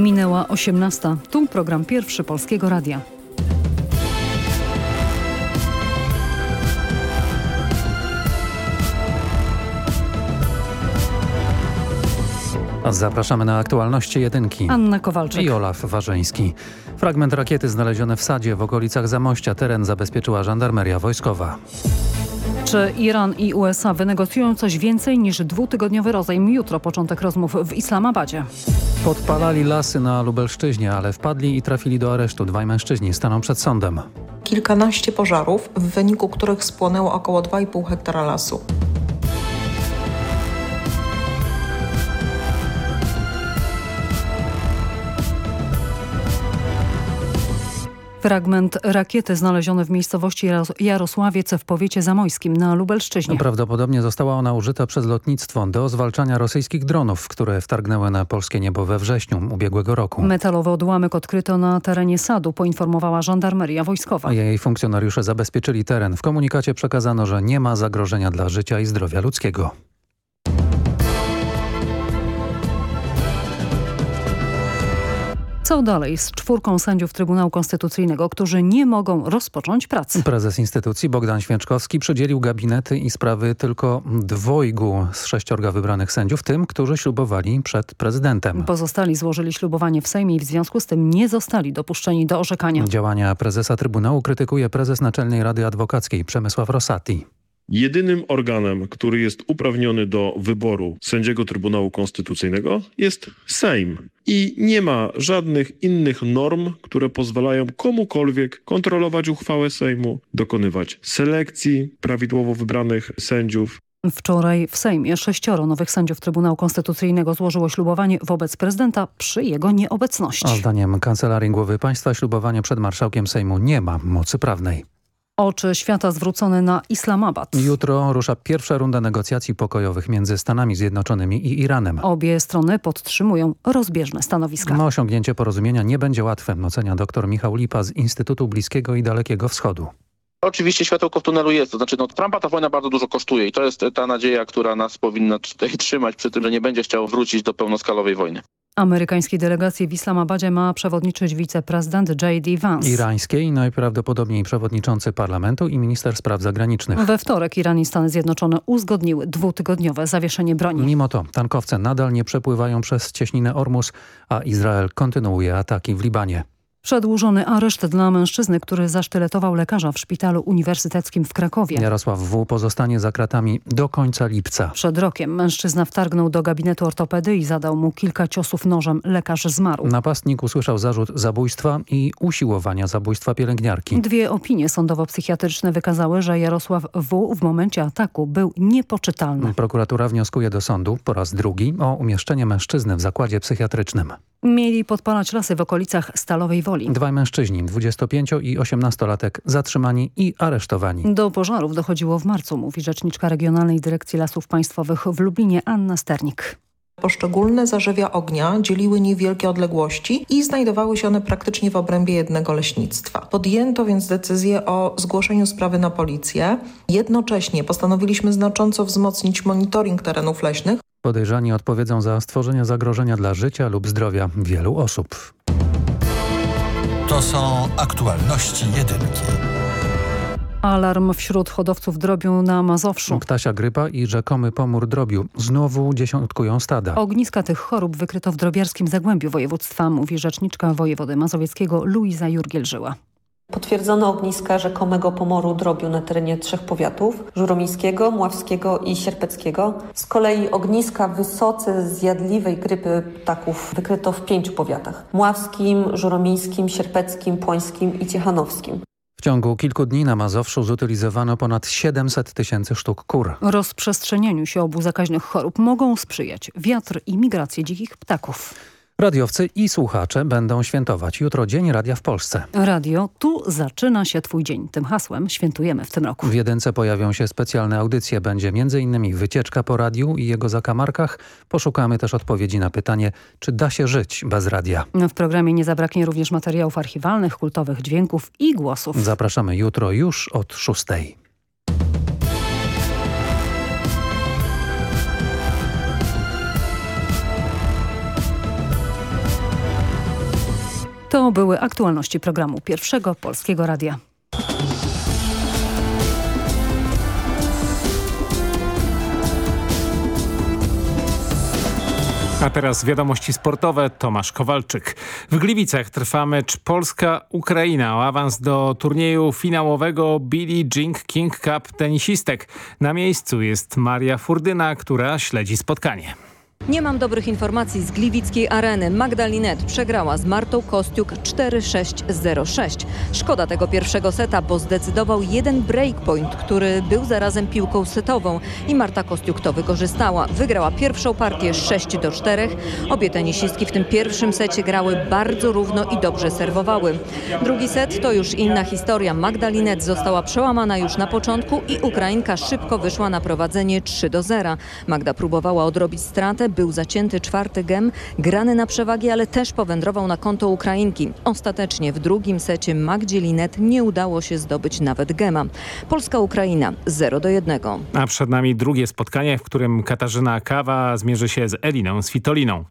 Minęła 18. Tu program pierwszy Polskiego Radia. Zapraszamy na aktualności jedynki. Anna Kowalczyk i Olaf Warzeński. Fragment rakiety znaleziony w sadzie w okolicach Zamościa. Teren zabezpieczyła żandarmeria wojskowa. Czy Iran i USA wynegocjują coś więcej niż dwutygodniowy rozejm? Jutro początek rozmów w Islamabadzie. Podpalali lasy na Lubelszczyźnie, ale wpadli i trafili do aresztu. Dwaj mężczyźni staną przed sądem. Kilkanaście pożarów, w wyniku których spłonęło około 2,5 hektara lasu. Fragment rakiety znaleziony w miejscowości Jarosławiec w powiecie zamojskim na Lubelszczyźnie. Prawdopodobnie została ona użyta przez lotnictwo do zwalczania rosyjskich dronów, które wtargnęły na polskie niebo we wrześniu ubiegłego roku. Metalowy odłamek odkryto na terenie sadu, poinformowała żandarmeria wojskowa. A jej funkcjonariusze zabezpieczyli teren. W komunikacie przekazano, że nie ma zagrożenia dla życia i zdrowia ludzkiego. Co dalej z czwórką sędziów Trybunału Konstytucyjnego, którzy nie mogą rozpocząć pracy? Prezes instytucji Bogdan Święczkowski przydzielił gabinety i sprawy tylko dwojgu z sześciorga wybranych sędziów, tym, którzy ślubowali przed prezydentem. Pozostali złożyli ślubowanie w Sejmie i w związku z tym nie zostali dopuszczeni do orzekania. Działania prezesa Trybunału krytykuje prezes Naczelnej Rady Adwokackiej Przemysław Rosati. Jedynym organem, który jest uprawniony do wyboru sędziego Trybunału Konstytucyjnego jest Sejm. I nie ma żadnych innych norm, które pozwalają komukolwiek kontrolować uchwałę Sejmu, dokonywać selekcji prawidłowo wybranych sędziów. Wczoraj w Sejmie sześcioro nowych sędziów Trybunału Konstytucyjnego złożyło ślubowanie wobec prezydenta przy jego nieobecności. A zdaniem Kancelarii Głowy Państwa ślubowanie przed marszałkiem Sejmu nie ma mocy prawnej. Oczy świata zwrócone na Islamabad. Jutro rusza pierwsza runda negocjacji pokojowych między Stanami Zjednoczonymi i Iranem. Obie strony podtrzymują rozbieżne stanowiska. No, osiągnięcie porozumienia nie będzie łatwe, ocenia dr Michał Lipa z Instytutu Bliskiego i Dalekiego Wschodu. Oczywiście światełko w tunelu jest, to znaczy no, Trumpa ta wojna bardzo dużo kosztuje i to jest ta nadzieja, która nas powinna tutaj trzymać przy tym, że nie będzie chciał wrócić do pełnoskalowej wojny. Amerykańskiej delegacji w Islamabadzie ma przewodniczyć wiceprezydent J.D. Vance. Irańskiej najprawdopodobniej przewodniczący parlamentu i minister spraw zagranicznych. We wtorek Iran i Stany Zjednoczone uzgodniły dwutygodniowe zawieszenie broni. Mimo to tankowce nadal nie przepływają przez cieśninę Ormus, a Izrael kontynuuje ataki w Libanie. Przedłużony areszt dla mężczyzny, który zasztyletował lekarza w szpitalu uniwersyteckim w Krakowie. Jarosław W. pozostanie za kratami do końca lipca. Przed rokiem mężczyzna wtargnął do gabinetu ortopedy i zadał mu kilka ciosów nożem. Lekarz zmarł. Napastnik usłyszał zarzut zabójstwa i usiłowania zabójstwa pielęgniarki. Dwie opinie sądowo-psychiatryczne wykazały, że Jarosław W. w momencie ataku był niepoczytalny. Prokuratura wnioskuje do sądu po raz drugi o umieszczenie mężczyzny w zakładzie psychiatrycznym. Mieli podpalać lasy w okolicach Stalowej Woli. Dwaj mężczyźni, 25 i 18-latek, zatrzymani i aresztowani. Do pożarów dochodziło w marcu, mówi rzeczniczka Regionalnej Dyrekcji Lasów Państwowych w Lublinie Anna Sternik. Poszczególne zarzewia ognia dzieliły niewielkie odległości i znajdowały się one praktycznie w obrębie jednego leśnictwa. Podjęto więc decyzję o zgłoszeniu sprawy na policję. Jednocześnie postanowiliśmy znacząco wzmocnić monitoring terenów leśnych. Podejrzani odpowiedzą za stworzenie zagrożenia dla życia lub zdrowia wielu osób. To są aktualności jedynki. Alarm wśród hodowców drobiu na Mazowszu. Ptasia grypa i rzekomy pomór drobiu znowu dziesiątkują stada. Ogniska tych chorób wykryto w drobiarskim Zagłębiu województwa, mówi rzeczniczka wojewody mazowieckiego Luiza Jurgiel-Żyła. Potwierdzono ogniska rzekomego pomoru drobiu na terenie trzech powiatów – Żuromińskiego, Mławskiego i Sierpeckiego. Z kolei ogniska wysoce zjadliwej grypy ptaków wykryto w pięciu powiatach – Mławskim, Żuromińskim, Sierpeckim, Płońskim i Ciechanowskim. W ciągu kilku dni na Mazowszu zutylizowano ponad 700 tysięcy sztuk kur. Rozprzestrzenianiu się obu zakaźnych chorób mogą sprzyjać wiatr i migracje dzikich ptaków. Radiowcy i słuchacze będą świętować jutro Dzień Radia w Polsce. Radio, tu zaczyna się Twój dzień. Tym hasłem świętujemy w tym roku. W Jedynce pojawią się specjalne audycje. Będzie m.in. wycieczka po radiu i jego zakamarkach. Poszukamy też odpowiedzi na pytanie, czy da się żyć bez radia. W programie nie zabraknie również materiałów archiwalnych, kultowych dźwięków i głosów. Zapraszamy jutro już od szóstej. To były aktualności programu Pierwszego Polskiego Radia. A teraz wiadomości sportowe. Tomasz Kowalczyk. W Gliwicach trwa mecz Polska-Ukraina o awans do turnieju finałowego Billie Jean King Cup tenisistek. Na miejscu jest Maria Furdyna, która śledzi spotkanie. Nie mam dobrych informacji z Gliwickiej Areny. Magdalinet przegrała z Martą Kostiuk 4-6-0-6. Szkoda tego pierwszego seta, bo zdecydował jeden breakpoint, który był zarazem piłką setową i Marta Kostiuk to wykorzystała. Wygrała pierwszą partię 6 do 4. Obie tenisistki w tym pierwszym secie grały bardzo równo i dobrze serwowały. Drugi set to już inna historia. Magdalinet została przełamana już na początku i Ukrainka szybko wyszła na prowadzenie 3 do 0. Magda próbowała odrobić stratę, był zacięty czwarty gem, grany na przewagi, ale też powędrował na konto Ukrainki. Ostatecznie w drugim secie Magdzie Linet nie udało się zdobyć nawet gema. Polska-Ukraina 0 do 1. A przed nami drugie spotkanie, w którym Katarzyna Kawa zmierzy się z Eliną Svitoliną.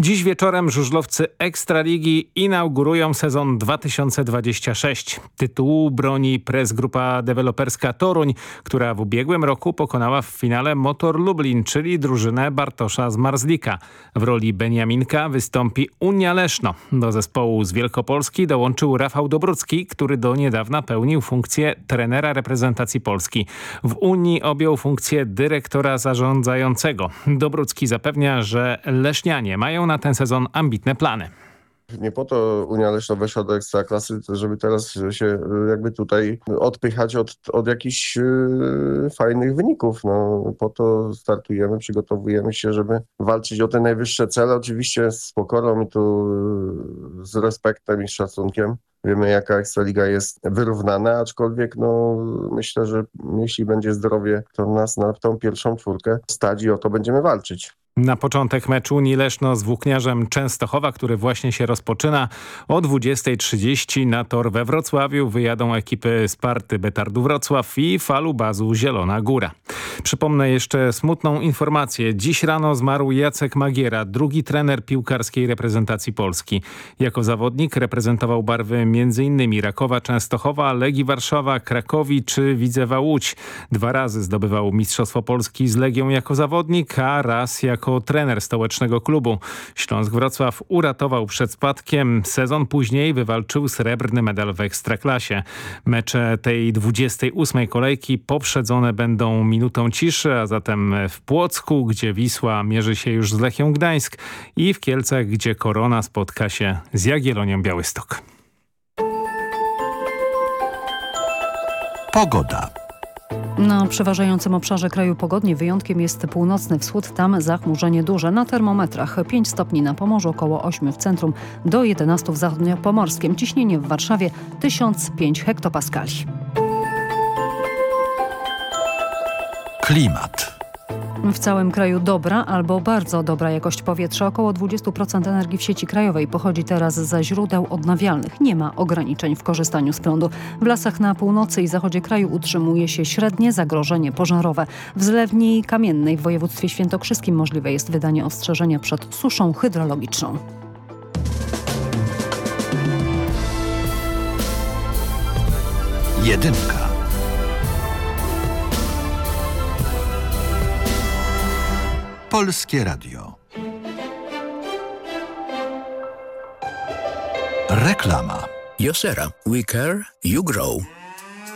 Dziś wieczorem żużlowcy Ekstraligi inaugurują sezon 2026. Tytułu broni Press Grupa Deweloperska Toruń, która w ubiegłym roku pokonała w finale Motor Lublin, czyli drużynę Bartosza z Marzlika. W roli Beniaminka wystąpi Unia Leszno. Do zespołu z Wielkopolski dołączył Rafał Dobrucki, który do niedawna pełnił funkcję trenera reprezentacji Polski. W Unii objął funkcję dyrektora zarządzającego. Dobrucki zapewnia, że Lesznianie mają na ten sezon ambitne plany. Nie po to Unia Leszno weszła do Ekstraklasy, żeby teraz się y, jakby tutaj odpychać od, od jakichś yy, fajnych wyników. No, po to startujemy, przygotowujemy się, żeby walczyć o te najwyższe cele. Oczywiście z pokorą i tu yy, z respektem i szacunkiem. Wiemy, jaka Ekstraliga jest wyrównana, aczkolwiek no, myślę, że jeśli będzie zdrowie, to nas na tą pierwszą czwórkę stać i o to będziemy walczyć. Na początek meczu Unii Leszno z Włókniarzem Częstochowa, który właśnie się rozpoczyna. O 20.30 na tor we Wrocławiu wyjadą ekipy Sparty Betardu Wrocław i Falu Bazu Zielona Góra. Przypomnę jeszcze smutną informację. Dziś rano zmarł Jacek Magiera, drugi trener piłkarskiej reprezentacji Polski. Jako zawodnik reprezentował barwy m.in. Rakowa Częstochowa, Legii Warszawa, Krakowi czy Widzewa Łódź. Dwa razy zdobywał Mistrzostwo Polski z Legią jako zawodnik, a raz jako jako trener stołecznego klubu. Śląsk Wrocław uratował przed spadkiem. Sezon później wywalczył srebrny medal w Ekstraklasie. Mecze tej 28. kolejki poprzedzone będą minutą ciszy, a zatem w Płocku, gdzie Wisła mierzy się już z Lechią Gdańsk i w Kielcach, gdzie Korona spotka się z Jagiellonią Białystok. Pogoda. Na przeważającym obszarze kraju pogodnie wyjątkiem jest północny wschód, tam zachmurzenie duże. Na termometrach 5 stopni na Pomorzu, około 8 w centrum, do 11 w zachodniopomorskim. Ciśnienie w Warszawie 1005 hektopaskali. Klimat. W całym kraju dobra albo bardzo dobra jakość powietrza. Około 20% energii w sieci krajowej pochodzi teraz ze źródeł odnawialnych. Nie ma ograniczeń w korzystaniu z prądu. W lasach na północy i zachodzie kraju utrzymuje się średnie zagrożenie pożarowe. W zlewni kamiennej w województwie świętokrzyskim możliwe jest wydanie ostrzeżenia przed suszą hydrologiczną. Jedynka. Polskie Radio. Reklama. Josera. We care, you grow.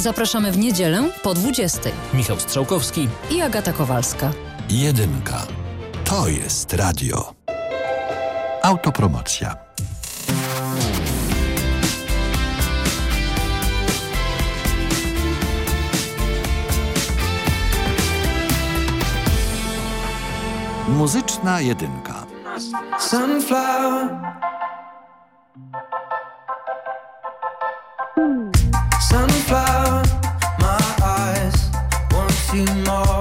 Zapraszamy w niedzielę po 20. Michał Strzałkowski i Agata Kowalska. Jedynka. To jest radio. Autopromocja. Muzyczna jedynka. Sunflower. Sunflower, my eyes want you more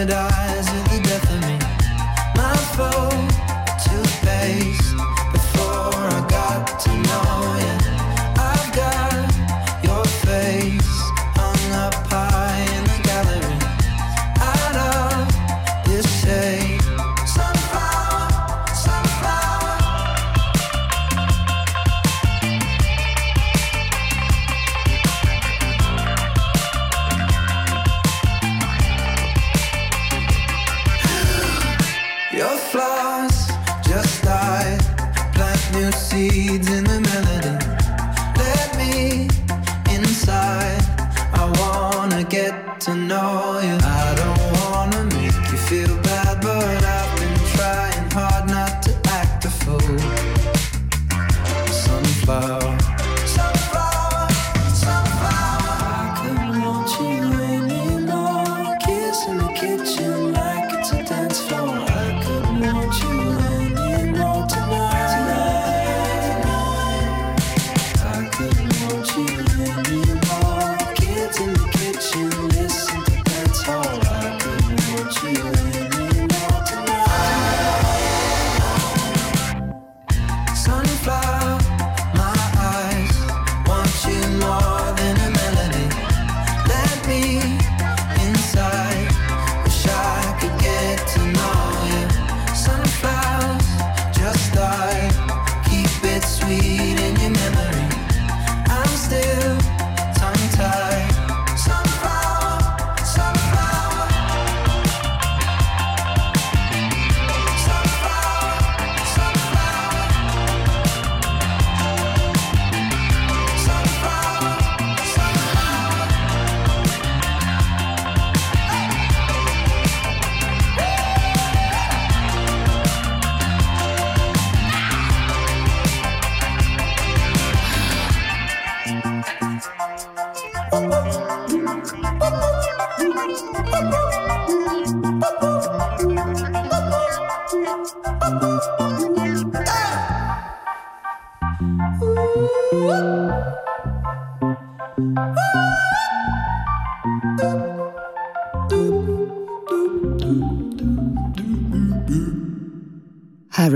and I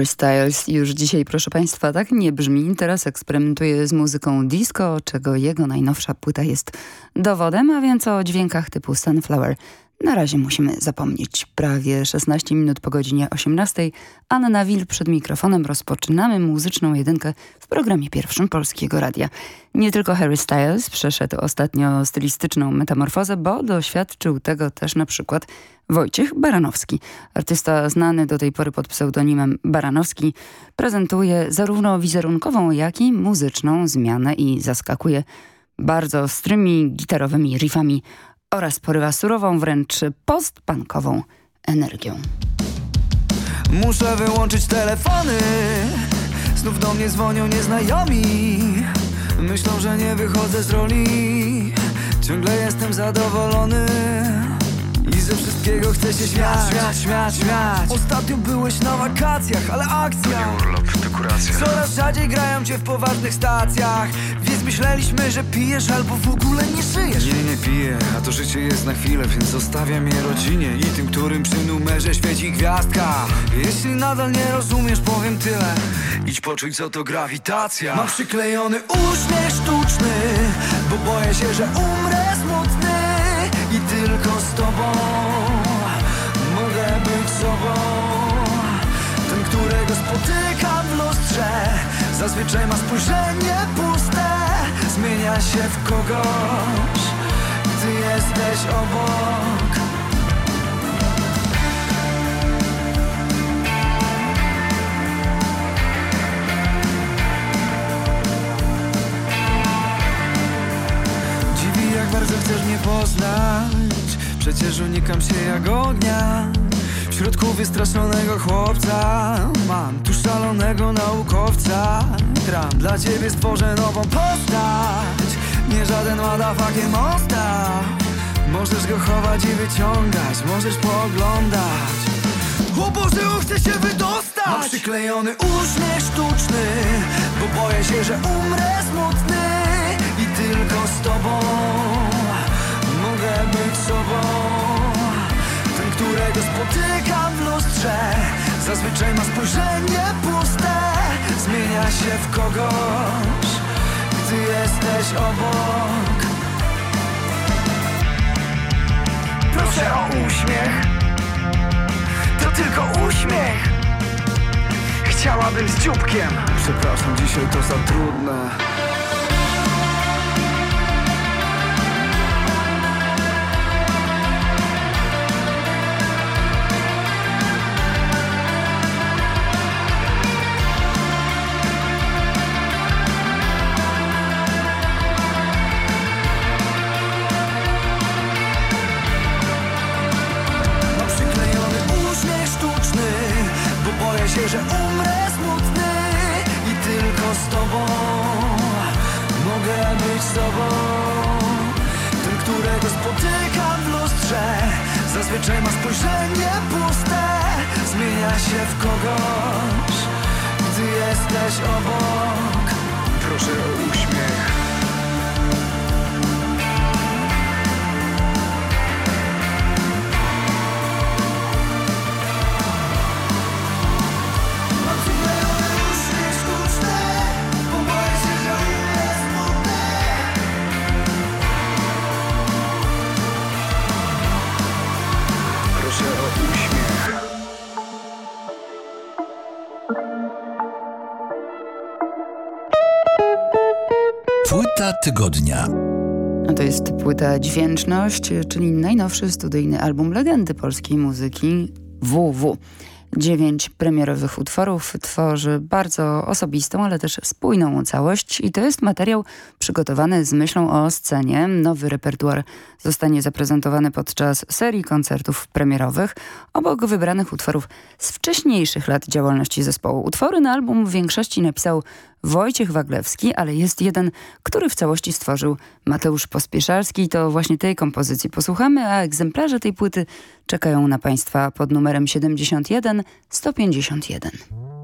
Harry Styles już dzisiaj, proszę Państwa, tak nie brzmi. Teraz eksperymentuje z muzyką disco, czego jego najnowsza płyta jest dowodem, a więc o dźwiękach typu Sunflower. Na razie musimy zapomnieć. Prawie 16 minut po godzinie 18. Anna Wil przed mikrofonem. Rozpoczynamy muzyczną jedynkę w programie pierwszym Polskiego Radia. Nie tylko Harry Styles przeszedł ostatnio stylistyczną metamorfozę, bo doświadczył tego też na przykład Wojciech Baranowski. Artysta znany do tej pory pod pseudonimem Baranowski prezentuje zarówno wizerunkową, jak i muzyczną zmianę i zaskakuje bardzo ostrymi gitarowymi riffami oraz porywa surową, wręcz postpankową energią. Muszę wyłączyć telefony. Znów do mnie dzwonią nieznajomi. Myślą, że nie wychodzę z roli. Ciągle jestem zadowolony. I ze wszystkiego chcę się śmiać, śmiać, śmiać, śmiać. Ostatnio byłeś na wakacjach, ale akcja. Urlop, dekoracja Coraz rzadziej grają cię w poważnych stacjach. Więc myśleliśmy, że pijesz albo w ogóle nie żyjesz. Nie, nie piję, a to życie jest na chwilę Więc zostawiam je rodzinie i tym, którym przy numerze świeci gwiazdka. Jeśli nadal nie rozumiesz, powiem tyle. Idź poczuj, co to grawitacja. Mam przyklejony uśmiech sztuczny Bo boję się, że umrę smutny I tylko z tobą Którego spotykam w lustrze. Zazwyczaj ma spojrzenie puste. Zmienia się w kogoś Gdy jesteś obok. Dziwi jak bardzo chcesz mnie poznać. Przecież unikam się jak ognia W środku wystraszonego chłopca Mam tu szalonego naukowca. Gram dla ciebie stworzę nową postać Nie żaden motherfucking mosta Możesz go chować i wyciągać Możesz pooglądać. O Boże, on się wydostać. Mam przyklejony uśmiech sztuczny Bo boję się, że umrę smutny. I tylko z tobą Mogę być sobą którego spotykam w lustrze. Zazwyczaj ma spojrzenie puste. Zmienia się w kogoś Gdy jesteś obok. Proszę o uśmiech. To tylko uśmiech. Chciałabym z dzióbkiem. Przepraszam, dzisiaj to za trudne Którego spotykam w lustrze Zazwyczaj ma spojrzenie puste. Zmienia się w kogoś Gdy jesteś obok. Proszę o uśmiech tygodnia. To jest płyta Dźwięczność, czyli najnowszy studyjny album legendy polskiej muzyki WW. Dziewięć premierowych utworów tworzy bardzo osobistą, ale też spójną całość i to jest materiał przygotowany z myślą o scenie. Nowy repertuar zostanie zaprezentowany podczas serii koncertów premierowych obok wybranych utworów z wcześniejszych lat działalności zespołu. Utwory na album w większości napisał Wojciech Waglewski, ale jest jeden, który w całości stworzył Mateusz Pospieszalski. To właśnie tej kompozycji posłuchamy, a egzemplarze tej płyty czekają na Państwa pod numerem 71 151.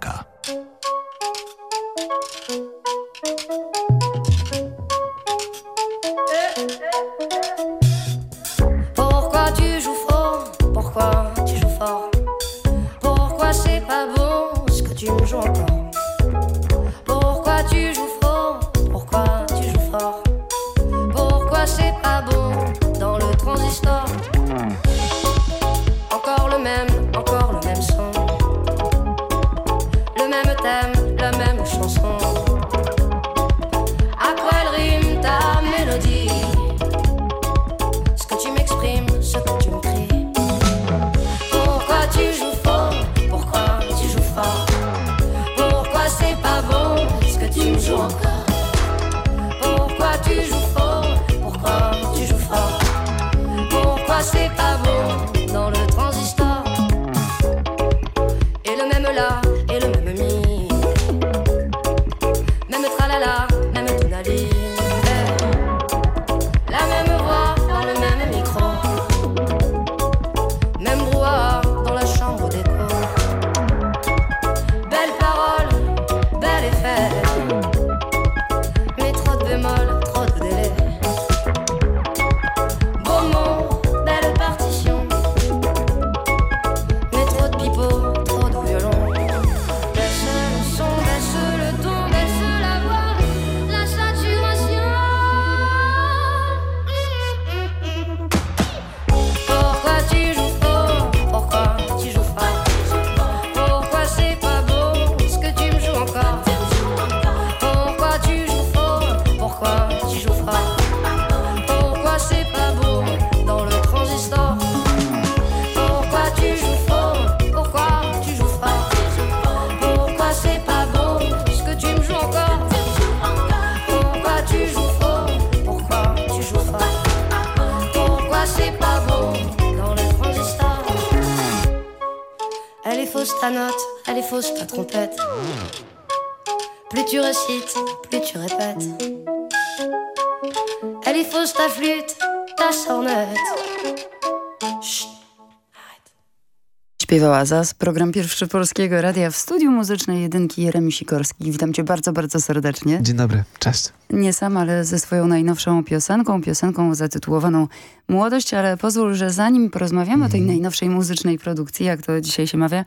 Śpiewała ZAS, program pierwszy Polskiego Radia w studiu muzycznej jedynki Jeremi Sikorski. Witam cię bardzo, bardzo serdecznie. Dzień dobry, cześć. Nie sam, ale ze swoją najnowszą piosenką, piosenką zatytułowaną Młodość, ale pozwól, że zanim porozmawiamy o tej najnowszej muzycznej produkcji, jak to dzisiaj się mawia,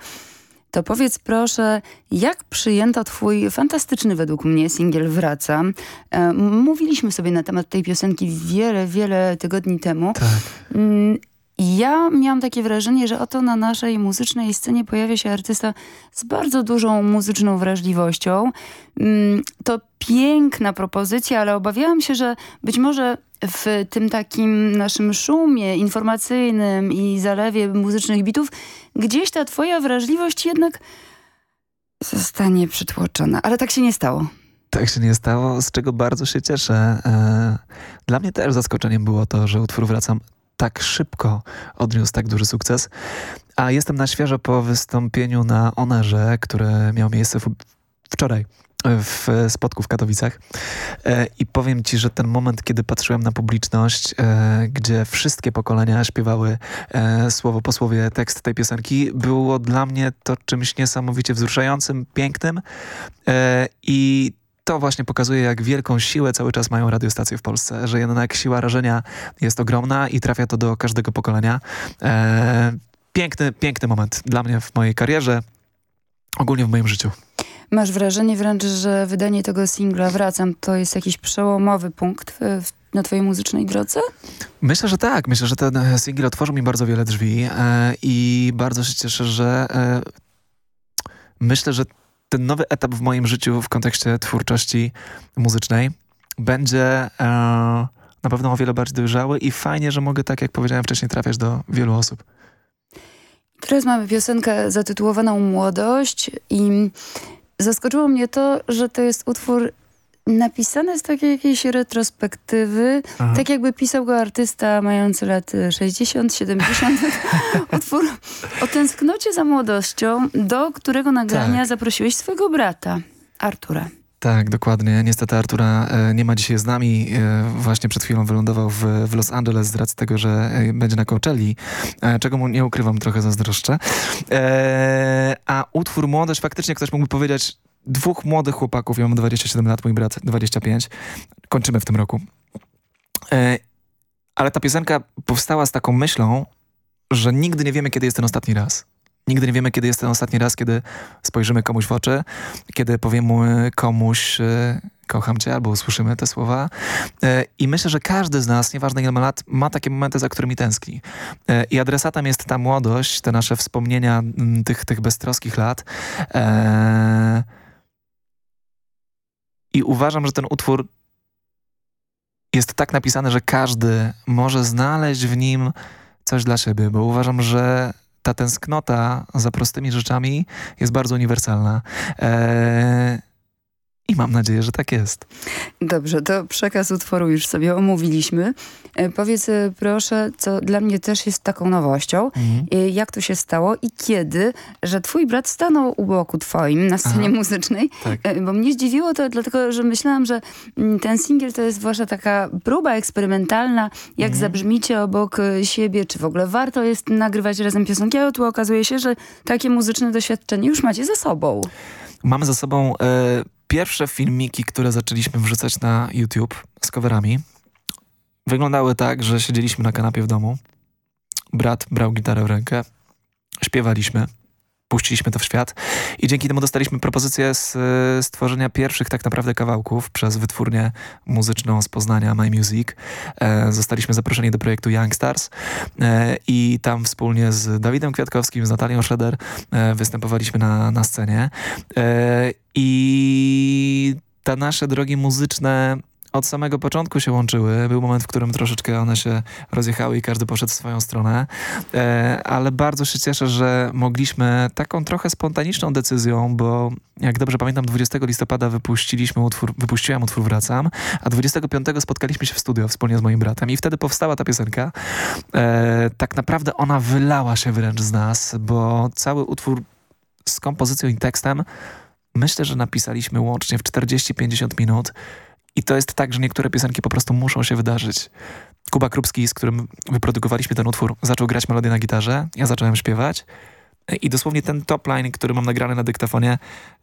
to powiedz proszę, jak przyjęto twój fantastyczny według mnie singiel Wracam. E, mówiliśmy sobie na temat tej piosenki wiele, wiele tygodni temu. Tak. Mm, ja miałam takie wrażenie, że oto na naszej muzycznej scenie pojawia się artysta z bardzo dużą muzyczną wrażliwością. Mm, To piękna propozycja, ale obawiałam się, że być może w tym takim naszym szumie informacyjnym i zalewie muzycznych bitów gdzieś ta twoja wrażliwość jednak zostanie przytłoczona. Ale tak się nie stało. Tak się nie stało, z czego bardzo się cieszę. E, Dla mnie też zaskoczeniem było to, że utwór Wracam tak szybko odniósł tak duży sukces. A jestem na świeżo po wystąpieniu na Onerze, które miało miejsce wczoraj w spotku w Katowicach. E, I powiem ci, że ten moment, kiedy patrzyłem na publiczność, e, gdzie wszystkie pokolenia śpiewały e, słowo po słowie tekst tej piosenki, było dla mnie to czymś niesamowicie wzruszającym, pięknym i to właśnie pokazuje, jak wielką siłę cały czas mają radiostacje w Polsce, że jednak siła rażenia jest ogromna i trafia to do każdego pokolenia. E, piękny, piękny moment dla mnie w mojej karierze, ogólnie w moim życiu. Masz wrażenie wręcz, że wydanie tego singla Wracam to jest jakiś przełomowy punkt w, na twojej muzycznej drodze? Myślę, że tak. Myślę, że ten e, singiel otworzył mi bardzo wiele drzwi e, i bardzo się cieszę, że e, myślę, że ten nowy etap w moim życiu w kontekście twórczości muzycznej będzie e, na pewno o wiele bardziej dojrzały i fajnie, że mogę, tak jak powiedziałem wcześniej, trafiać do wielu osób. Teraz mamy piosenkę zatytułowaną Młodość i zaskoczyło mnie to, że to jest utwór napisany z takiej jakiejś retrospektywy, Aha. tak jakby pisał go artysta mający lat 60, 70. utwór o tęsknocie za młodością, do którego nagrania Tak. zaprosiłeś swojego brata, Artura. Tak, dokładnie. Niestety Artura e, nie ma dzisiaj z nami. E, właśnie przed chwilą wylądował w, w Los Angeles z racji tego, że e, będzie na Coachelli, czego mu nie ukrywam, trochę zazdroszczę. A utwór Młodość, faktycznie ktoś mógłby powiedzieć, dwóch młodych chłopaków, ja mam 27 lat, mój brat 25, kończymy w tym roku. E, ale ta piosenka powstała z taką myślą, że nigdy nie wiemy, kiedy jest ten ostatni raz. Nigdy nie wiemy, kiedy jest ten ostatni raz, kiedy spojrzymy komuś w oczy, kiedy powiemy komuś e, kocham cię, albo usłyszymy te słowa. E, I myślę, że każdy z nas, nieważne ile ma lat, ma takie momenty, za którymi tęskni. I adresatem jest ta młodość, te nasze wspomnienia tych, tych beztroskich lat. E, I uważam, że ten utwór jest tak napisany, że każdy może znaleźć w nim coś dla siebie, bo uważam, że ta tęsknota za prostymi rzeczami jest bardzo uniwersalna. Eee, I mam nadzieję, że tak jest. Dobrze, to przekaz utworu już sobie omówiliśmy. E, powiedz e, proszę, co dla mnie też jest taką nowością, Mhm. e, jak to się stało i kiedy, że twój brat stanął u boku twoim na scenie Aha. muzycznej, Tak. Bo mnie zdziwiło to dlatego, że myślałam, że mm, ten singiel to jest wasza taka próba eksperymentalna, jak Mhm. zabrzmicie obok siebie, czy w ogóle warto jest nagrywać razem piosenki, a tu okazuje się, że takie muzyczne doświadczenie już macie za sobą. Mamy za sobą e, pierwsze filmiki, które zaczęliśmy wrzucać na YouTube z coverami. Wyglądały tak, że siedzieliśmy na kanapie w domu. Brat brał gitarę w rękę, śpiewaliśmy, puściliśmy to w świat i dzięki temu dostaliśmy propozycję z, stworzenia pierwszych tak naprawdę kawałków przez wytwórnię muzyczną z Poznania My Music. E, zostaliśmy zaproszeni do projektu Youngstars e, i tam wspólnie z Dawidem Kwiatkowskim, z Natalią Schroeder e, występowaliśmy na, na scenie. E, I te nasze drogi muzyczne od samego początku się łączyły. Był moment, w którym troszeczkę one się rozjechały i każdy poszedł w swoją stronę. E, ale bardzo się cieszę, że mogliśmy taką trochę spontaniczną decyzją, bo jak dobrze pamiętam, 20 listopada wypuściliśmy utwór, wypuściłem utwór Wracam, a 25 spotkaliśmy się w studio wspólnie z moim bratem i wtedy powstała ta piosenka. E, tak naprawdę ona wylała się wręcz z nas, bo cały utwór z kompozycją i tekstem myślę, że napisaliśmy łącznie w 40-50 minut i to jest tak, że niektóre piosenki po prostu muszą się wydarzyć. Kuba Krupski, z którym wyprodukowaliśmy ten utwór, zaczął grać melodię na gitarze, ja zacząłem śpiewać i dosłownie ten top line, który mam nagrany na dyktafonie,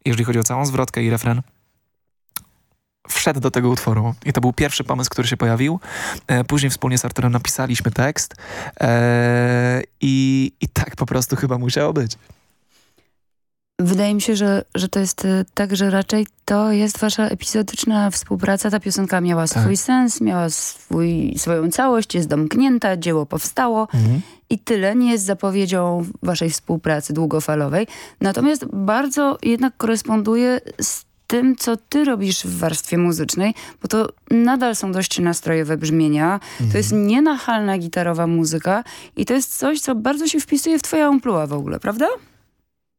jeżeli chodzi o całą zwrotkę i refren, wszedł do tego utworu. I to był pierwszy pomysł, który się pojawił. E, później wspólnie z Arturem napisaliśmy tekst e, i, i tak po prostu chyba musiało być. Wydaje mi się, że, że to jest e, tak, że raczej to jest wasza epizodyczna współpraca. Ta piosenka miała Tak. swój sens, miała swój, swoją całość, jest domknięta, dzieło powstało i tyle. Nie jest zapowiedzią waszej współpracy długofalowej. Natomiast bardzo jednak koresponduje z tym, co ty robisz w warstwie muzycznej, bo to nadal są dość nastrojowe brzmienia. To jest nienachalna gitarowa muzyka i to jest coś, co bardzo się wpisuje w twoje amplua w ogóle, prawda?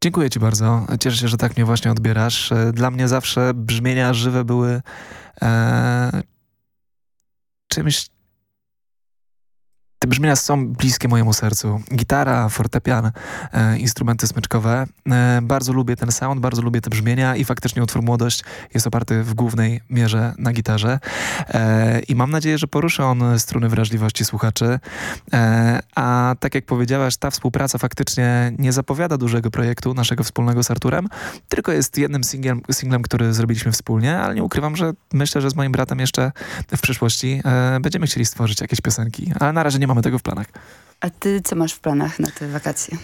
Dziękuję ci bardzo. Cieszę się, że tak mnie właśnie odbierasz. E, Dla mnie zawsze brzmienia żywe były e, czymś... Te brzmienia są bliskie mojemu sercu. Gitara, fortepian, e, instrumenty smyczkowe. E, bardzo lubię ten sound, bardzo lubię te brzmienia i faktycznie utwór Młodość jest oparty w głównej mierze na gitarze. E, I mam nadzieję, że poruszy on struny wrażliwości słuchaczy. E, a tak jak powiedziałaś, ta współpraca faktycznie nie zapowiada dużego projektu naszego wspólnego z Arturem, tylko jest jednym singlem, singlem który zrobiliśmy wspólnie, ale nie ukrywam, że myślę, że z moim bratem jeszcze w przyszłości e, będziemy chcieli stworzyć jakieś piosenki, ale na razie nie mamy tego w planach. A ty co masz w planach na te wakacje?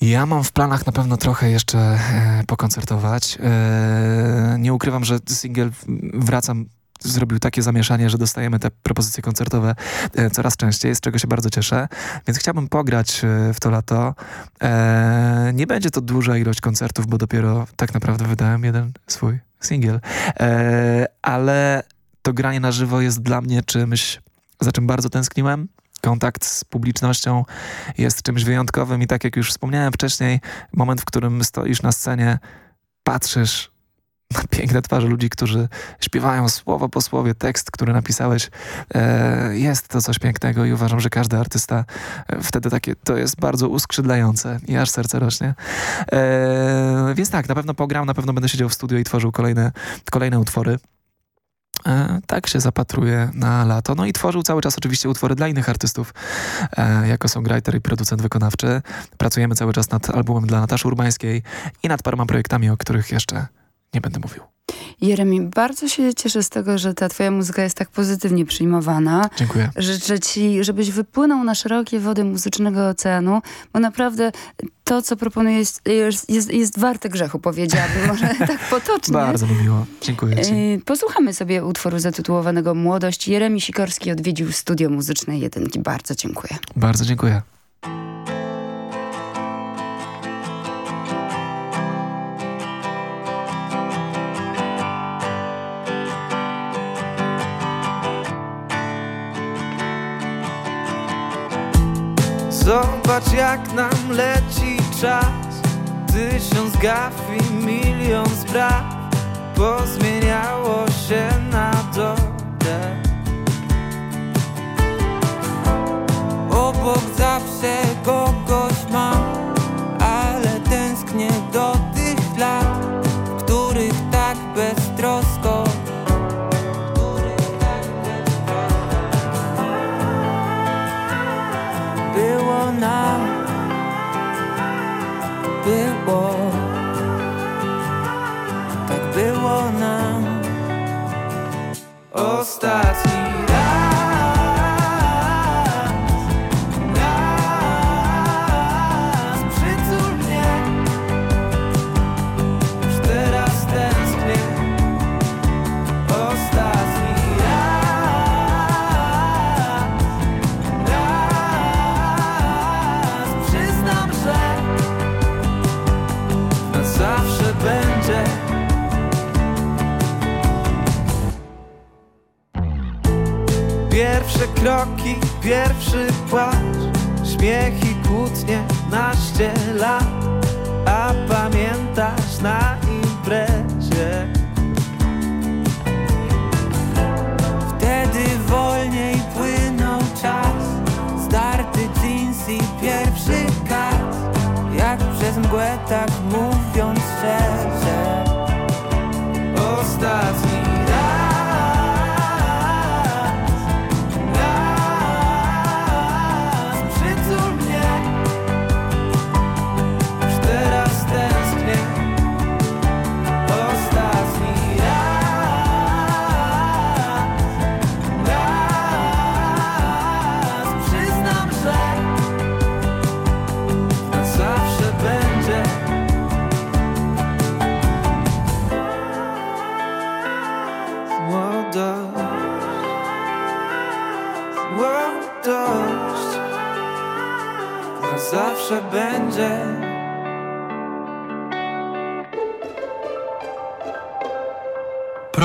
Ja mam w planach na pewno trochę jeszcze e, pokoncertować. E, nie ukrywam, że singiel Wracam zrobił takie zamieszanie, że dostajemy te propozycje koncertowe e, coraz częściej, z czego się bardzo cieszę. Więc chciałbym pograć e, w to lato. E, nie będzie to duża ilość koncertów, bo dopiero tak naprawdę wydałem jeden swój singiel. E, ale to granie na żywo jest dla mnie czymś, za czym bardzo tęskniłem. Kontakt z publicznością jest czymś wyjątkowym i tak jak już wspomniałem wcześniej, moment, w którym stoisz na scenie, patrzysz na piękne twarze ludzi, którzy śpiewają słowo po słowie tekst, który napisałeś. E, jest to coś pięknego i uważam, że każdy artysta e, wtedy takie, to jest bardzo uskrzydlające i aż serce rośnie. E, więc tak, na pewno pogram, na pewno będę siedział w studio i tworzył kolejne, kolejne utwory. E, tak się zapatruje na lato. No i tworzył cały czas oczywiście utwory dla innych artystów e, jako songwriter i producent wykonawczy. Pracujemy cały czas nad albumem dla Nataszy Urbańskiej i nad paroma projektami, o których jeszcze nie będę mówił. Jeremi, bardzo się cieszę z tego, że ta twoja muzyka jest tak pozytywnie przyjmowana. Dziękuję. Życzę ci, żebyś wypłynął na szerokie wody muzycznego oceanu, bo naprawdę to, co proponujesz jest, jest, jest warte grzechu, powiedziałabym, może tak potocznie. Bardzo mi miło. Dziękuję ci. Yy, Posłuchamy sobie utworu zatytułowanego Młodość. Jeremi Sikorski odwiedził studio muzyczne Jedynki. Bardzo dziękuję. Bardzo dziękuję. Zobacz jak nam leci czas. Tysiąc gaf i milion spraw. Pozmieniało się na dobre Obok zawsze kogoś mam Ale tęsknię do kroki, pierwszy płacz. Śmiech i kłótnie naście lat A pamiętasz na imprezie. Wtedy wolniej płynął czas. Starty jeans i pierwszy kat Jak przez mgłę tak mówiąc szczerze. Ostatni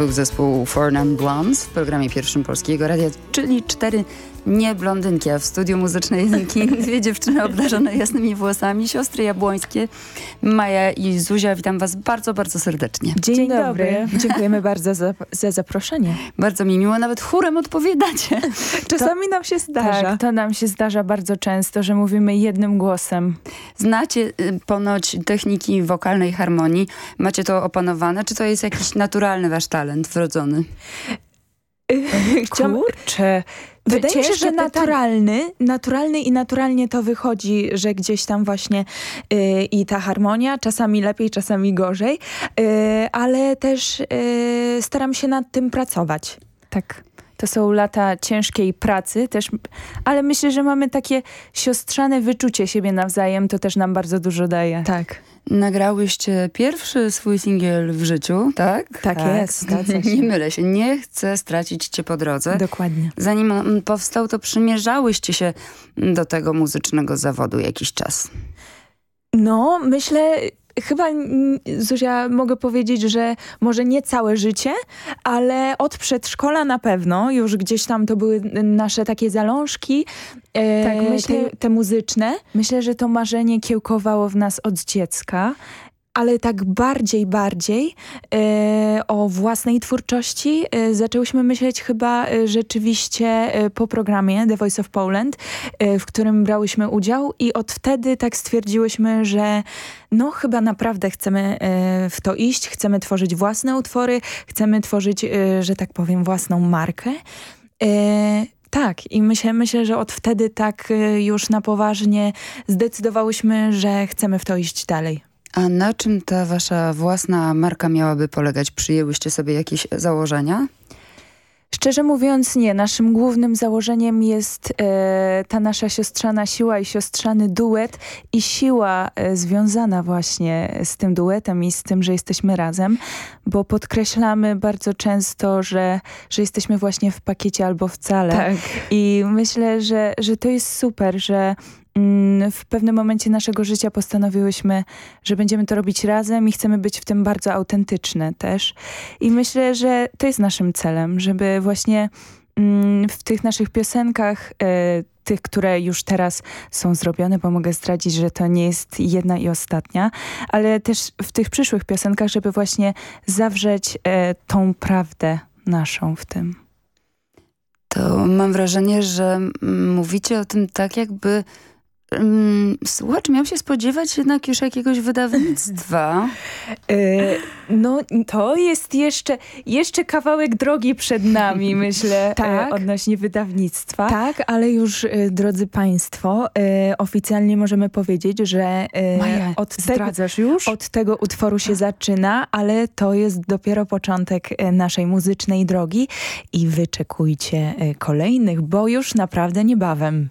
Był zespół Four Non Blondes w programie pierwszym Polskiego Radia, czyli cztery nieblondynki, a w studiu muzycznej dwie dziewczyny obdarzone jasnymi włosami, siostry jabłońskie, Maja i Zuzia. Witam was bardzo, bardzo serdecznie. Dzień, dobry. Dziękujemy bardzo za, za zaproszenie. Bardzo mi miło, nawet chórem odpowiadacie. Czasami nam się zdarza. Tak, to nam się zdarza bardzo często, że mówimy jednym głosem. Znacie y, ponoć techniki wokalnej harmonii. Macie to opanowane? Czy to jest jakiś naturalny wasz talent wrodzony? Kurczę. Wydaje mi się, że naturalny, naturalny i naturalnie to wychodzi, że gdzieś tam właśnie y, i ta harmonia, czasami lepiej, czasami gorzej, y, ale też y, staram się nad tym pracować. Tak. To są lata ciężkiej pracy też, ale myślę, że mamy takie siostrzane wyczucie siebie nawzajem, to też nam bardzo dużo daje. Tak. Nagrałyście pierwszy swój singiel w życiu, tak? Tak jest, zgadza się. Nie mylę się, nie chcę stracić cię po drodze. Dokładnie. Zanim on powstał, to przymierzałyście się do tego muzycznego zawodu jakiś czas. No, myślę, chyba Zuzia mogę powiedzieć, że może nie całe życie, ale od przedszkola na pewno, już gdzieś tam to były nasze takie zalążki, e, Tak, myślę- te, te muzyczne. Myślę, że to marzenie kiełkowało w nas od dziecka. Ale tak bardziej, bardziej e, o własnej twórczości e, zaczęłyśmy myśleć chyba e, rzeczywiście e, po programie The Voice of Poland, e, w którym brałyśmy udział i od wtedy tak stwierdziłyśmy, że no chyba naprawdę chcemy e, w to iść, chcemy tworzyć własne utwory, chcemy tworzyć, że tak powiem, własną markę. Tak, i myślę, myślę, że od wtedy tak już na poważnie zdecydowałyśmy, że chcemy w to iść dalej. A na czym ta wasza własna marka miałaby polegać? Przyjęłyście sobie jakieś założenia? Szczerze mówiąc nie. Naszym głównym założeniem jest e, ta nasza siostrzana siła i siostrzany duet i siła e, związana właśnie z tym duetem i z tym, że jesteśmy razem, bo podkreślamy bardzo często, że, że jesteśmy właśnie w pakiecie albo wcale. Tak. I myślę, że, że to jest super, że w pewnym momencie naszego życia postanowiłyśmy, że będziemy to robić razem i chcemy być w tym bardzo autentyczne też. I myślę, że to jest naszym celem, żeby właśnie mm, w tych naszych piosenkach, e, tych, które już teraz są zrobione, bo mogę zdradzić, że to nie jest jedna i ostatnia, ale też w tych przyszłych piosenkach, żeby właśnie zawrzeć e, tą prawdę naszą w tym. To mam wrażenie, że mm, mówicie o tym tak, jakby słuchacz miał się spodziewać jednak już jakiegoś wydawnictwa. E, no to jest jeszcze, jeszcze kawałek drogi przed nami, myślę, tak. odnośnie wydawnictwa. Tak, ale już, drodzy Państwo, oficjalnie możemy powiedzieć, że Maja, od, tego, już? od tego utworu się zaczyna, ale to jest dopiero początek naszej muzycznej drogi i wyczekujcie kolejnych, bo już naprawdę niebawem.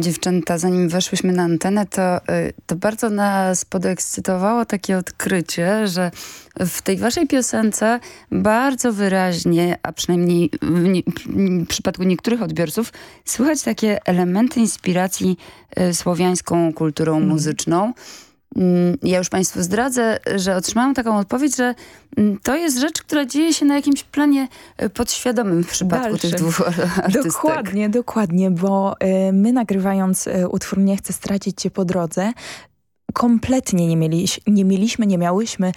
Dziewczęta, zanim weszłyśmy na antenę, to, y, to bardzo nas podekscytowało takie odkrycie, że w tej waszej piosence bardzo wyraźnie, a przynajmniej w, nie, w przypadku niektórych odbiorców, słychać takie elementy inspiracji y, słowiańską kulturą mm. muzyczną. Mm, ja już Państwu zdradzę, że otrzymałam taką odpowiedź, że mm, to jest rzecz, która dzieje się na jakimś planie e, podświadomym w przypadku Dalszym. tych dwóch artystek. Dokładnie, dokładnie, bo y, my nagrywając y, utwór Nie chcę stracić Cię po drodze, kompletnie nie, mieli, nie mieliśmy, nie miałyśmy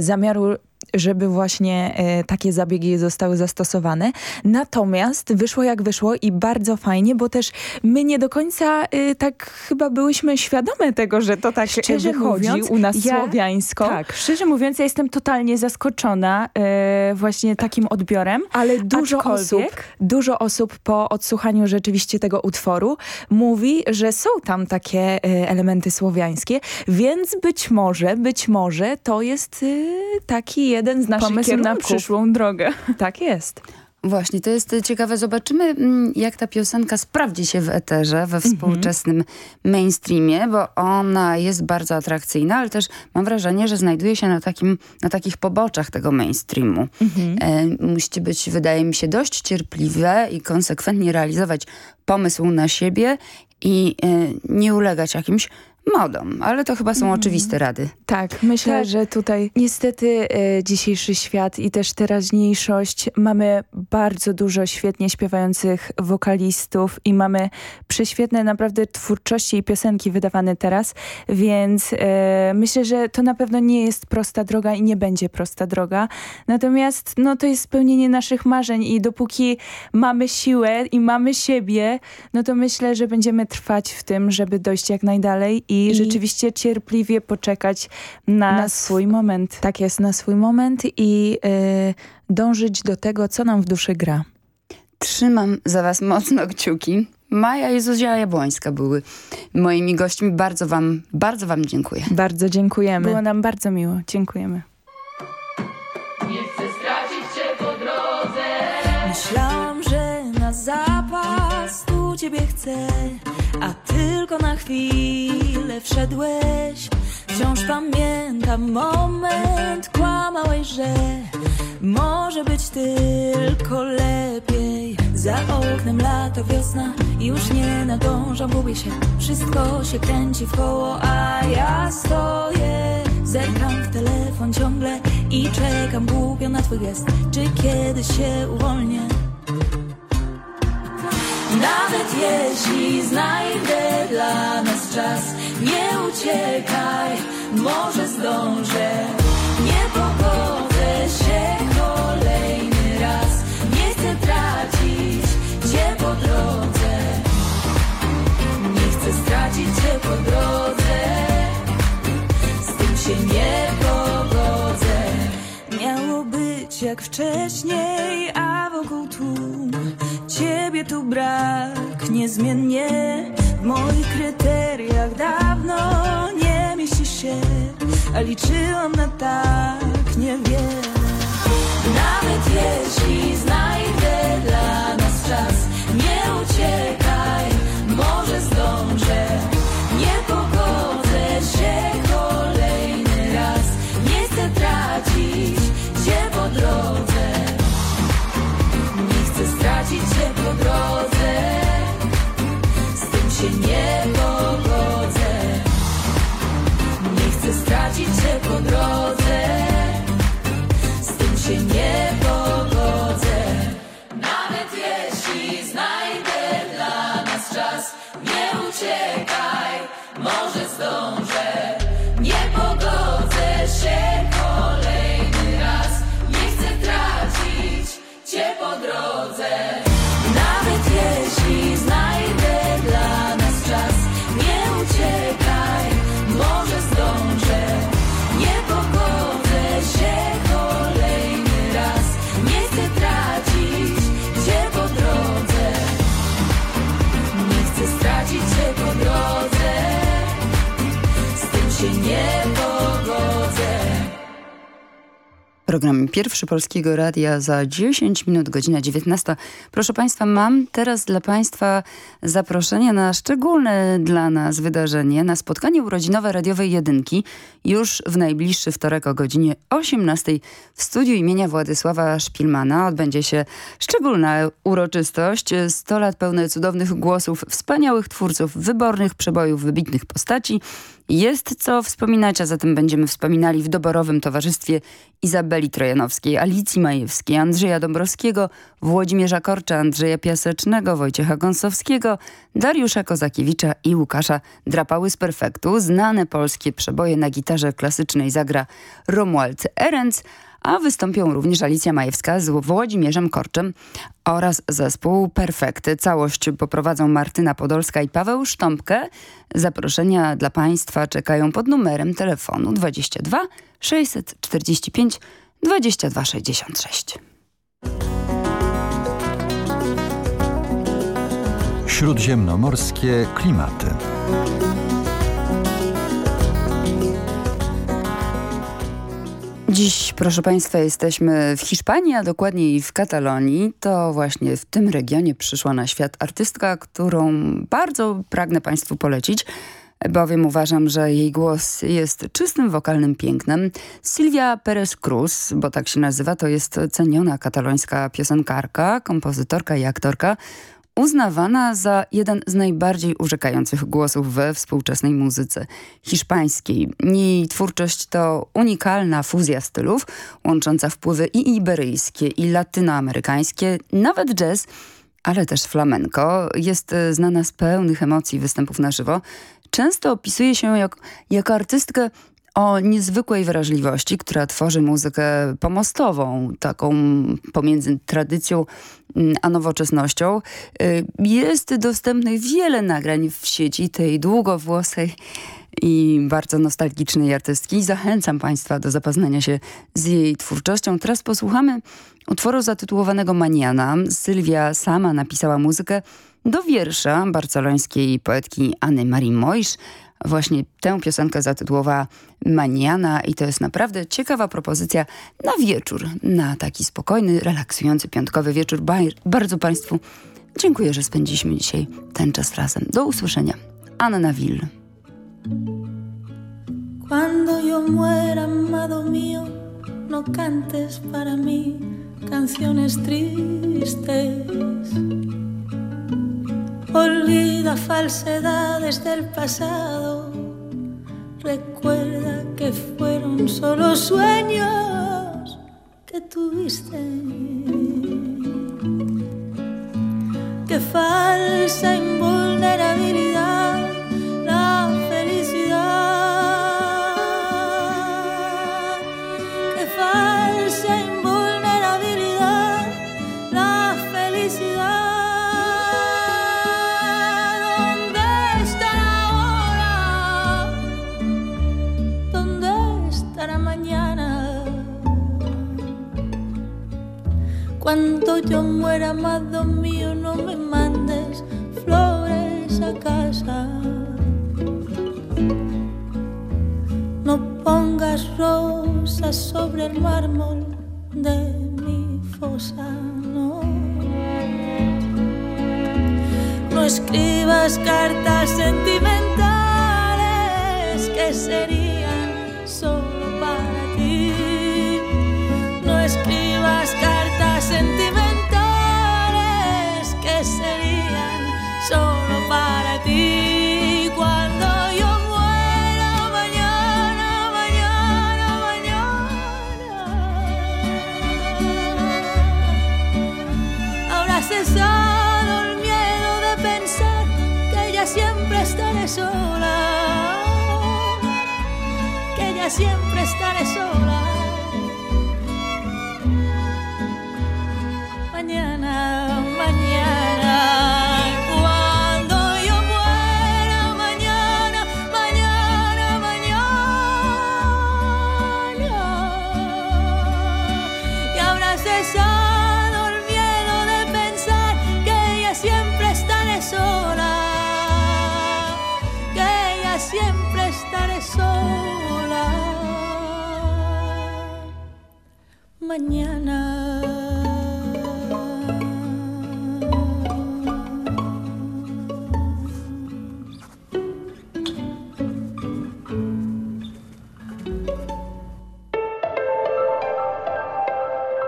zamiaru żeby właśnie e, takie zabiegi zostały zastosowane. Natomiast wyszło jak wyszło i bardzo fajnie, bo też my nie do końca e, tak chyba byłyśmy świadome tego, że to tak szczerze wychodzi mówiąc, u nas ja, słowiańsko. Tak, szczerze mówiąc ja jestem totalnie zaskoczona e, właśnie takim odbiorem. Ale dużo osób, dużo osób po odsłuchaniu rzeczywiście tego utworu mówi, że są tam takie e, elementy słowiańskie, więc być może, być może to jest e, taki jeden z naszych Pomysł kierunków. na przyszłą drogę. Tak jest. Właśnie, to jest ciekawe. Zobaczymy, mm, jak ta piosenka sprawdzi się w eterze, we mhm. współczesnym mainstreamie, bo ona jest bardzo atrakcyjna, ale też mam wrażenie, że znajduje się na, takim, na takich poboczach tego mainstreamu. Mhm. E, musicie być, wydaje mi się, dość cierpliwe i konsekwentnie realizować pomysł na siebie i e, nie ulegać jakimś modą, ale to chyba są mm. oczywiste rady. Tak, myślę, tak. że tutaj niestety e, dzisiejszy świat i też teraźniejszość mamy bardzo dużo świetnie śpiewających wokalistów i mamy prześwietne naprawdę twórczości i piosenki wydawane teraz, więc e, myślę, że to na pewno nie jest prosta droga i nie będzie prosta droga. Natomiast no to jest spełnienie naszych marzeń i dopóki mamy siłę i mamy siebie, no to myślę, że będziemy trwać w tym, żeby dojść jak najdalej i i, rzeczywiście cierpliwie poczekać na, na swój moment. Tak jest, na swój moment i y, dążyć do tego, co nam w duszy gra. Trzymam za was mocno kciuki. Maja i Zuzia Jabłońska były moimi gośćmi. Bardzo wam, bardzo wam dziękuję. Bardzo dziękujemy. Było nam bardzo miło. Dziękujemy. Nie chcę stracić cię po drodze. Myślałam, że na zapas tu ciebie chcę, a tylko na chwilę wszedłeś. Wciąż pamiętam moment, kłamałeś, że Może być tylko lepiej. Za oknem lato, wiosna Już nie nadążam, gubię się. Wszystko się kręci w koło, a ja stoję. Zerkam w telefon ciągle I czekam głupio na twój gest. Czy kiedyś się uwolnię nawet jeśli znajdę dla nas czas Nie uciekaj, może zdążę. Nie pogodzę się kolejny raz. Nie chcę tracić cię po drodze. Nie chcę stracić cię po drodze. Z tym się nie pogodzę. Miało być jak wcześniej, Ciebie tu brak niezmiennie W moich kryteriach. Dawno nie mieścisz się A liczyłam na tak niewiele Nawet jeśli znajdę dla nas czas Nie uciekaj, może zdążę Program pierwszy Polskiego Radia za 10 minut, godzina 19. Proszę Państwa, mam teraz dla Państwa zaproszenie na szczególne dla nas wydarzenie, na spotkanie urodzinowe radiowej jedynki już w najbliższy wtorek o godzinie 18 w studiu imienia Władysława Szpilmana odbędzie się szczególna uroczystość. 100 lat pełne cudownych głosów, wspaniałych twórców, wybornych przebojów, wybitnych postaci. Jest co wspominać, a zatem będziemy wspominali w doborowym towarzystwie Izabeli Trojanowskiej, Alicji Majewskiej, Andrzeja Dąbrowskiego, Włodzimierza Korcza, Andrzeja Piasecznego, Wojciecha Gąsowskiego, Dariusza Kozakiewicza i Łukasza Drapały z Perfektu. Znane polskie przeboje na gitarze klasycznej zagra Romuald Erenc, a wystąpią również Alicja Majewska z Włodzimierzem Korczem oraz zespół Perfekty. Całość poprowadzą Martyna Podolska i Paweł Sztąpkę. Zaproszenia dla Państwa czekają pod numerem telefonu 22 645 22 66. Śródziemnomorskie klimaty. Dziś, proszę Państwa, jesteśmy w Hiszpanii, a dokładniej w Katalonii. To właśnie w tym regionie przyszła na świat artystka, którą bardzo pragnę Państwu polecić bowiem uważam, że jej głos jest czystym wokalnym pięknem. Sylwia Perez Cruz, bo tak się nazywa, to jest ceniona katalońska piosenkarka, kompozytorka i aktorka, uznawana za jeden z najbardziej urzekających głosów we współczesnej muzyce hiszpańskiej. Jej twórczość to unikalna fuzja stylów, łącząca wpływy i iberyjskie, i latynoamerykańskie, nawet jazz, ale też flamenko. Jest znana z pełnych emocji występów na żywo. Często opisuje się jak, jako artystkę o niezwykłej wrażliwości, która tworzy muzykę pomostową, taką pomiędzy tradycją mm, a nowoczesnością. Y, jest dostępnych wiele nagrań w sieci tej długowłosej i bardzo nostalgicznej artystki. Zachęcam Państwa do zapoznania się z jej twórczością. Teraz posłuchamy utworu zatytułowanego Maniana. Sylwia sama napisała muzykę do wiersza barcelońskiej poetki Anny Marie Moisz. Właśnie tę piosenkę zatytułowała Maniana i to jest naprawdę ciekawa propozycja na wieczór, na taki spokojny, relaksujący piątkowy wieczór. Bardzo Państwu dziękuję, że spędziliśmy dzisiaj ten czas razem. Do usłyszenia. Anna Will. Cuando yo muera, amado mío, no cantes para mí canciones tristes. Olvida falsedades del pasado. Recuerda que fueron solo sueños que tuviste. Qué falsa invulnerabilidad Cuando yo muera, amado mío, no me mandes flores a casa. No pongas rosas sobre el mármol de mi fosa, no. No escribas cartas sentimentales que serían solo siempre estaré sola. Mañana.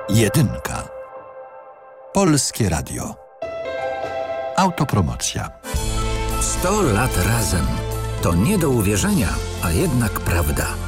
Jedynka. Polskie Radio. Autopromocja. 100 lat razem. To nie do uwierzenia, a jednak prawda.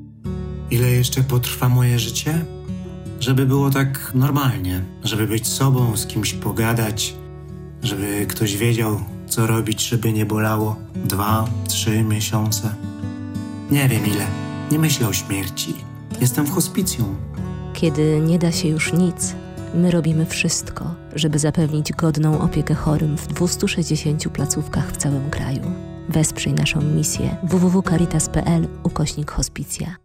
Ile jeszcze potrwa moje życie? Żeby było tak normalnie, żeby być sobą, z kimś pogadać, żeby ktoś wiedział, co robić, żeby nie bolało dwa, trzy miesiące. Nie wiem ile. Nie myślę o śmierci. Jestem w hospicjum. Kiedy nie da się już nic, my robimy wszystko, żeby zapewnić godną opiekę chorym w 260 placówkach w całym kraju. Wesprzyj naszą misję www.caritas.pl ukośnik hospicja.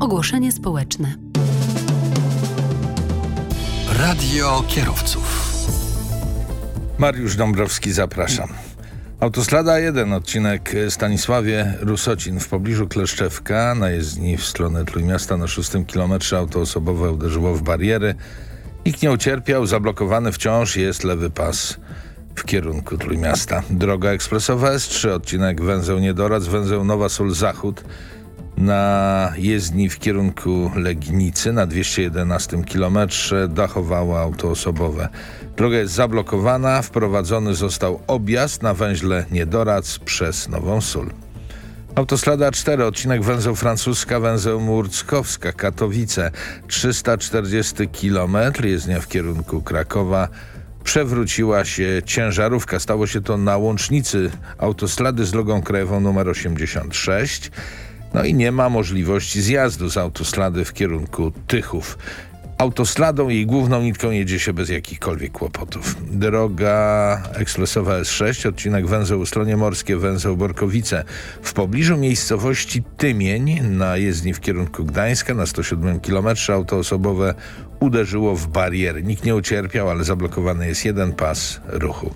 Ogłoszenie społeczne. Radio kierowców. Mariusz Dąbrowski, zapraszam. Autostrada 1, odcinek Stanisławie Rusocin w pobliżu Kleszczewka, na jezdni w stronę Trójmiasta na szóstym kilometrze auto osobowe uderzyło w bariery. Nikt nie ucierpiał, zablokowany wciąż jest lewy pas w kierunku Trójmiasta. Droga ekspresowa S3, odcinek węzeł Niedorac, węzeł Nowa Sól Zachód na jezdni w kierunku Legnicy na 211 kilometrze dachowało auto osobowe. Droga jest zablokowana, wprowadzony został objazd na węźle Niedorac przez Nową Sól. Autostrada 4, odcinek węzeł Francuska, węzeł Murckowska, Katowice, 340 km, jezdnia w kierunku Krakowa. Przewróciła się ciężarówka. Stało się to na łącznicy autostrady z drogą krajową nr 86. No i nie ma możliwości zjazdu z autostrady w kierunku Tychów. Autostradą jej główną nitką jedzie się bez jakichkolwiek kłopotów. Droga ekspresowa S6, odcinek węzeł Ustronie Morskie, węzeł Borkowice. W pobliżu miejscowości Tymień na jezdni w kierunku Gdańska na 107 km auto osobowe uderzyło w bariery. Nikt nie ucierpiał, ale zablokowany jest jeden pas ruchu.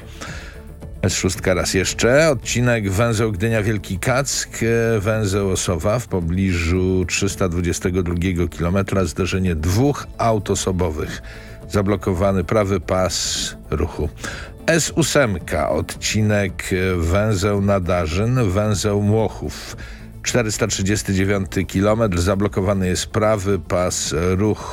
S6 raz jeszcze, odcinek węzeł Gdynia Wielki Kack, węzeł Osowa w pobliżu 322 km, zderzenie dwóch aut osobowych. Zablokowany prawy pas ruchu. S8, odcinek węzeł Nadarzyn, węzeł Młochów. 439 km, zablokowany jest prawy pas ruchu.